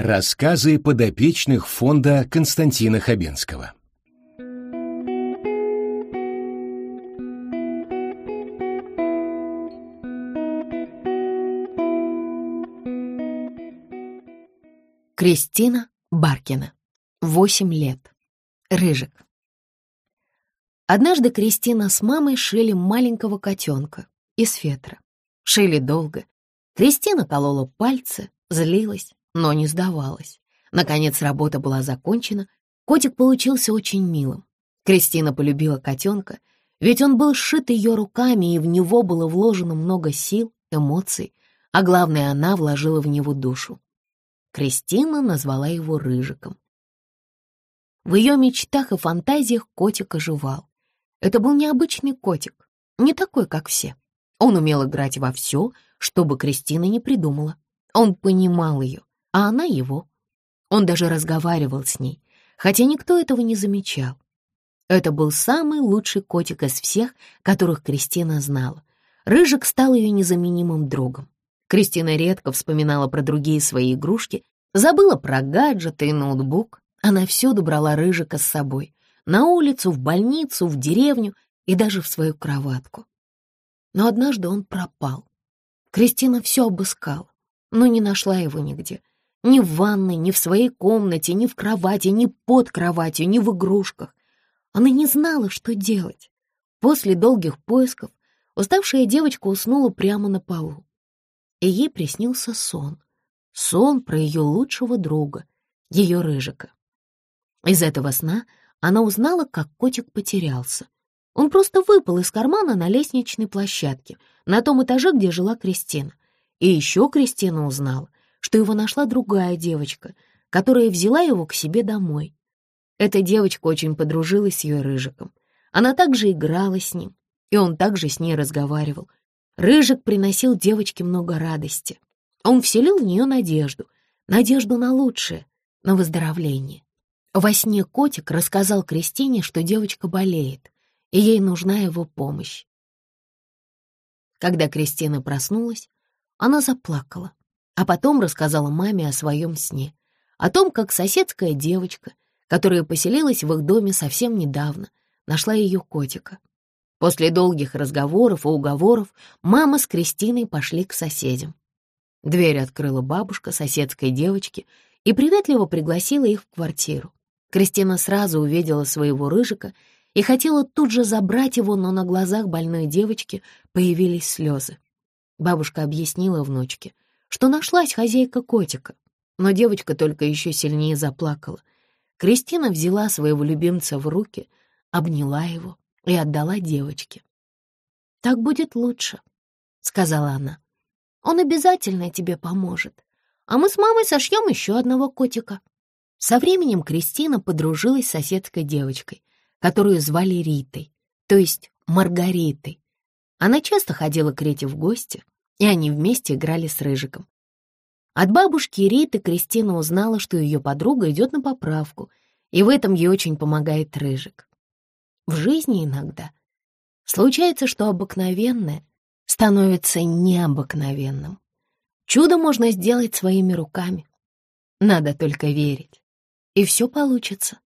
Рассказы подопечных фонда Константина Хабенского. Кристина Баркина. Восемь лет. Рыжик. Однажды Кристина с мамой шили маленького котенка из фетра. Шили долго. Кристина колола пальцы, злилась но не сдавалась. Наконец работа была закончена. Котик получился очень милым. Кристина полюбила котенка, ведь он был сшит ее руками, и в него было вложено много сил, эмоций, а главное, она вложила в него душу. Кристина назвала его Рыжиком. В ее мечтах и фантазиях котик оживал. Это был необычный котик, не такой, как все. Он умел играть во все, что бы Кристина не придумала. Он понимал ее, а она его. Он даже разговаривал с ней, хотя никто этого не замечал. Это был самый лучший котик из всех, которых Кристина знала. Рыжик стал ее незаменимым другом. Кристина редко вспоминала про другие свои игрушки, забыла про гаджеты и ноутбук. Она все добрала Рыжика с собой. На улицу, в больницу, в деревню и даже в свою кроватку. Но однажды он пропал. Кристина все обыскала, но не нашла его нигде — ни в ванной, ни в своей комнате, ни в кровати, ни под кроватью, ни в игрушках. Она не знала, что делать. После долгих поисков уставшая девочка уснула прямо на полу. И ей приснился сон. Сон про ее лучшего друга, ее рыжика. Из этого сна она узнала, как котик потерялся. Он просто выпал из кармана на лестничной площадке, на том этаже, где жила Кристина. И еще Кристина узнала, что его нашла другая девочка, которая взяла его к себе домой. Эта девочка очень подружилась с ее Рыжиком. Она также играла с ним, и он также с ней разговаривал. Рыжик приносил девочке много радости. Он вселил в нее надежду, надежду на лучшее, на выздоровление. Во сне котик рассказал Кристине, что девочка болеет, и ей нужна его помощь. Когда Кристина проснулась, она заплакала а потом рассказала маме о своем сне, о том, как соседская девочка, которая поселилась в их доме совсем недавно, нашла ее котика. После долгих разговоров и уговоров мама с Кристиной пошли к соседям. Дверь открыла бабушка соседской девочки и приветливо пригласила их в квартиру. Кристина сразу увидела своего рыжика и хотела тут же забрать его, но на глазах больной девочки появились слезы. Бабушка объяснила внучке — что нашлась хозяйка котика. Но девочка только еще сильнее заплакала. Кристина взяла своего любимца в руки, обняла его и отдала девочке. «Так будет лучше», — сказала она. «Он обязательно тебе поможет, а мы с мамой сошьем еще одного котика». Со временем Кристина подружилась с соседской девочкой, которую звали Ритой, то есть Маргаритой. Она часто ходила к Рите в гости — и они вместе играли с Рыжиком. От бабушки Риты Кристина узнала, что ее подруга идет на поправку, и в этом ей очень помогает Рыжик. В жизни иногда случается, что обыкновенное становится необыкновенным. Чудо можно сделать своими руками. Надо только верить, и все получится.